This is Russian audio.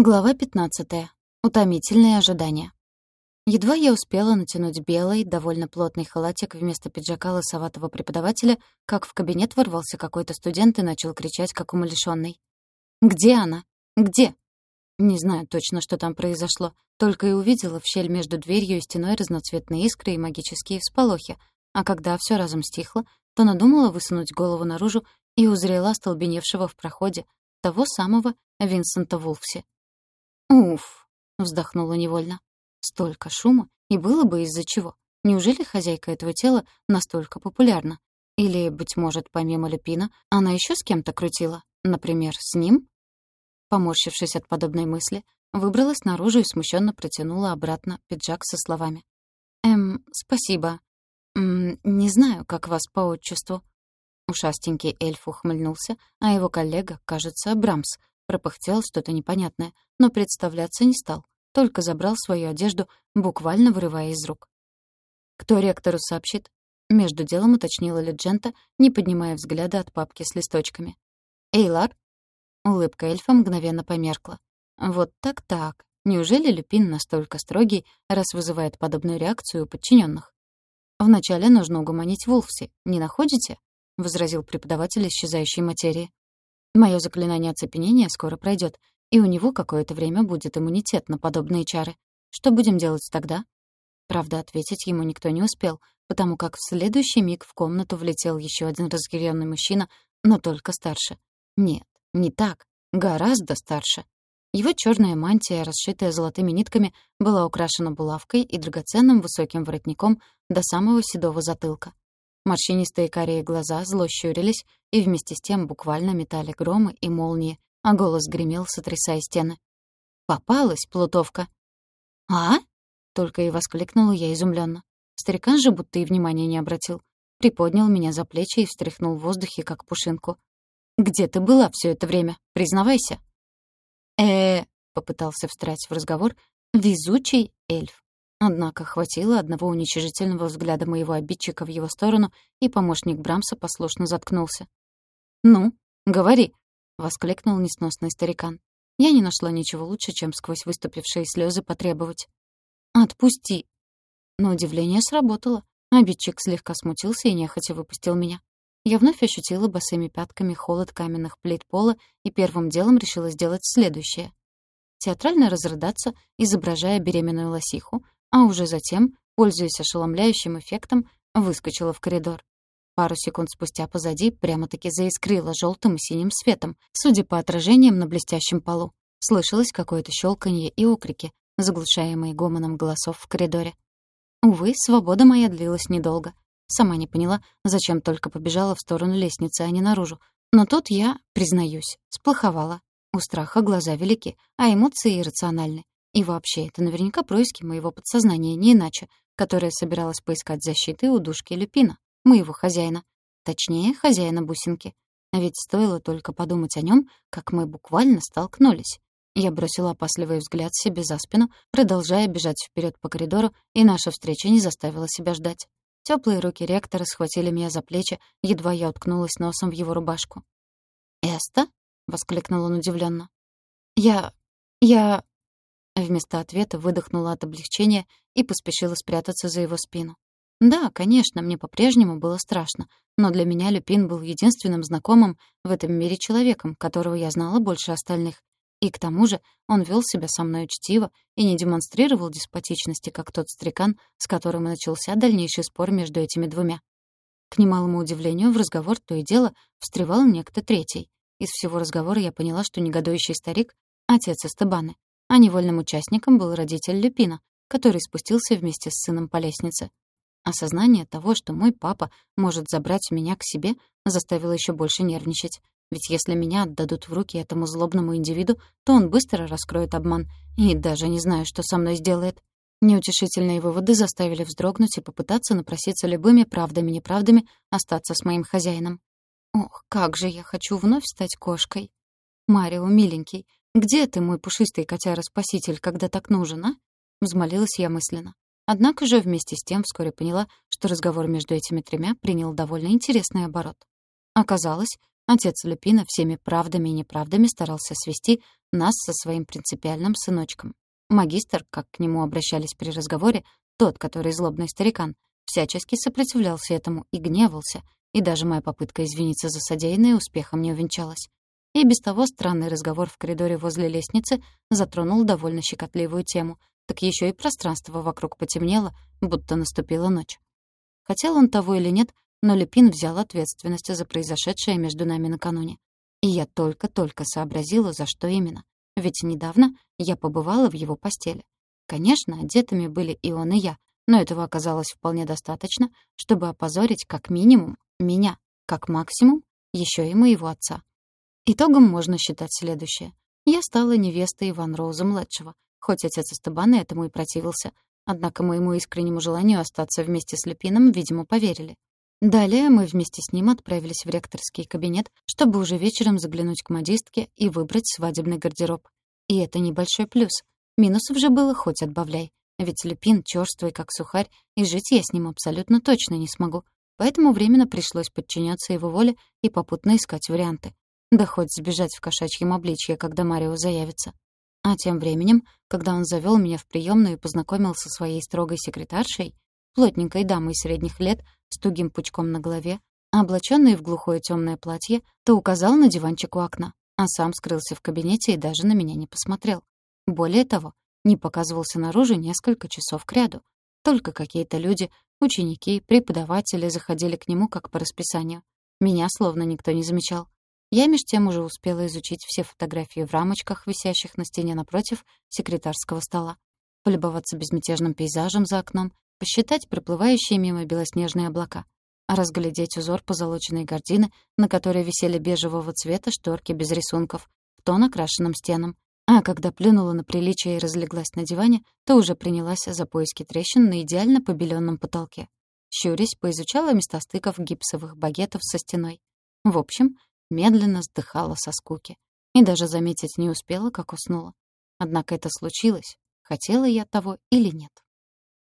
Глава 15. Утомительные ожидания. Едва я успела натянуть белый, довольно плотный халатик вместо пиджака лысоватого преподавателя, как в кабинет ворвался какой-то студент и начал кричать, как умалишённый. «Где она? Где?» Не знаю точно, что там произошло, только и увидела в щель между дверью и стеной разноцветные искры и магические всполохи, а когда всё разом стихло, то надумала высунуть голову наружу и узрела остолбеневшего в проходе того самого Винсента Вулфси. «Уф!» — вздохнула невольно. «Столько шума, и было бы из-за чего. Неужели хозяйка этого тела настолько популярна? Или, быть может, помимо Люпина, она еще с кем-то крутила? Например, с ним?» Поморщившись от подобной мысли, выбралась наружу и смущенно протянула обратно пиджак со словами. «Эм, спасибо. М не знаю, как вас по отчеству». Ушастенький эльф ухмыльнулся, а его коллега, кажется, Брамс, пропыхтел что-то непонятное, но представляться не стал, только забрал свою одежду, буквально вырывая из рук. «Кто ректору сообщит?» Между делом уточнила Леджента, не поднимая взгляда от папки с листочками. «Эйлар?» Улыбка эльфа мгновенно померкла. «Вот так-так. Неужели Люпин настолько строгий, раз вызывает подобную реакцию у подчиненных? «Вначале нужно угомонить Вулфси, не находите?» — возразил преподаватель исчезающей материи. Мое заклинание оцепенения скоро пройдет, и у него какое-то время будет иммунитет на подобные чары. Что будем делать тогда? Правда, ответить ему никто не успел, потому как в следующий миг в комнату влетел еще один разъяренный мужчина, но только старше. Нет, не так, гораздо старше. Его черная мантия, расшитая золотыми нитками, была украшена булавкой и драгоценным высоким воротником до самого седого затылка. Морщинистые карие глаза зло щурились и вместе с тем буквально метали громы и молнии, а голос гремел, сотрясая стены. «Попалась, плутовка!» «А?» — только и воскликнула я изумленно. Старикан же будто и внимания не обратил. Приподнял меня за плечи и встряхнул в воздухе, как пушинку. «Где ты была все это время? Признавайся!» э попытался встрять в разговор везучий эльф. Однако хватило одного уничижительного взгляда моего обидчика в его сторону, и помощник Брамса послушно заткнулся. «Ну, говори», — воскликнул несносный старикан. Я не нашла ничего лучше, чем сквозь выступившие слезы потребовать. «Отпусти!» На удивление сработало. Обидчик слегка смутился и нехотя выпустил меня. Я вновь ощутила босыми пятками холод каменных плит пола и первым делом решила сделать следующее. Театрально разрыдаться, изображая беременную лосиху, а уже затем, пользуясь ошеломляющим эффектом, выскочила в коридор. Пару секунд спустя позади прямо-таки заискрило желтым и синим светом, судя по отражениям на блестящем полу. Слышалось какое-то щелканье и окрики, заглушаемые гомоном голосов в коридоре. Увы, свобода моя длилась недолго. Сама не поняла, зачем только побежала в сторону лестницы, а не наружу. Но тут я, признаюсь, сплоховала. У страха глаза велики, а эмоции иррациональны. И вообще, это наверняка происки моего подсознания, не иначе, которое собиралось поискать защиты у душки Люпина, моего хозяина. Точнее, хозяина бусинки. А ведь стоило только подумать о нем, как мы буквально столкнулись. Я бросила опасливый взгляд себе за спину, продолжая бежать вперед по коридору, и наша встреча не заставила себя ждать. Теплые руки ректора схватили меня за плечи, едва я уткнулась носом в его рубашку. «Эста?» — воскликнул он удивленно. «Я... я...» Вместо ответа выдохнула от облегчения и поспешила спрятаться за его спину. Да, конечно, мне по-прежнему было страшно, но для меня Люпин был единственным знакомым в этом мире человеком, которого я знала больше остальных. И к тому же он вел себя со мной учтиво и не демонстрировал деспотичности, как тот стрекан, с которым начался дальнейший спор между этими двумя. К немалому удивлению, в разговор то и дело встревал некто третий. Из всего разговора я поняла, что негодующий старик — отец Эстебаны а невольным участником был родитель Люпина, который спустился вместе с сыном по лестнице. Осознание того, что мой папа может забрать меня к себе, заставило еще больше нервничать. Ведь если меня отдадут в руки этому злобному индивиду, то он быстро раскроет обман. И даже не знаю, что со мной сделает. Неутешительные выводы заставили вздрогнуть и попытаться напроситься любыми правдами-неправдами остаться с моим хозяином. Ох, как же я хочу вновь стать кошкой. Марио, миленький, «Где ты, мой пушистый котяра-спаситель, когда так нужен, а?» — взмолилась я мысленно. Однако же вместе с тем вскоре поняла, что разговор между этими тремя принял довольно интересный оборот. Оказалось, Отец Люпина всеми правдами и неправдами старался свести нас со своим принципиальным сыночком. Магистр, как к нему обращались при разговоре, тот, который злобный старикан, всячески сопротивлялся этому и гневался, и даже моя попытка извиниться за содеянное успехом не увенчалась. И без того странный разговор в коридоре возле лестницы затронул довольно щекотливую тему, так еще и пространство вокруг потемнело, будто наступила ночь. Хотел он того или нет, но Люпин взял ответственность за произошедшее между нами накануне. И я только-только сообразила, за что именно. Ведь недавно я побывала в его постели. Конечно, одетыми были и он, и я, но этого оказалось вполне достаточно, чтобы опозорить как минимум меня, как максимум еще и моего отца. Итогом можно считать следующее. Я стала невестой Иван Роуза-младшего, хоть отец Эстебана этому и противился, однако моему искреннему желанию остаться вместе с Люпином, видимо, поверили. Далее мы вместе с ним отправились в ректорский кабинет, чтобы уже вечером заглянуть к модистке и выбрать свадебный гардероб. И это небольшой плюс. Минусов же было хоть отбавляй. Ведь Люпин чёрствый, как сухарь, и жить я с ним абсолютно точно не смогу. Поэтому временно пришлось подчиняться его воле и попутно искать варианты. Да хоть сбежать в кошачьем обличье, когда Марио заявится. А тем временем, когда он завёл меня в приёмную и познакомил со своей строгой секретаршей, плотненькой дамой средних лет с тугим пучком на голове, облачённой в глухое тёмное платье, то указал на диванчик у окна, а сам скрылся в кабинете и даже на меня не посмотрел. Более того, не показывался наружу несколько часов кряду. Только какие-то люди, ученики, преподаватели заходили к нему как по расписанию. Меня словно никто не замечал. Я меж тем уже успела изучить все фотографии в рамочках, висящих на стене напротив секретарского стола, полюбоваться безмятежным пейзажем за окном посчитать проплывающие мимо белоснежные облака, разглядеть узор позолоченной гардины, на которой висели бежевого цвета шторки без рисунков, в тон окрашенным стенам. А когда плюнула на приличие и разлеглась на диване, то уже принялась за поиски трещин на идеально побеленном потолке. Щурясь, поизучала места стыков гипсовых багетов со стеной. В общем, медленно сдыхала со скуки. И даже заметить не успела, как уснула. Однако это случилось, хотела я того или нет.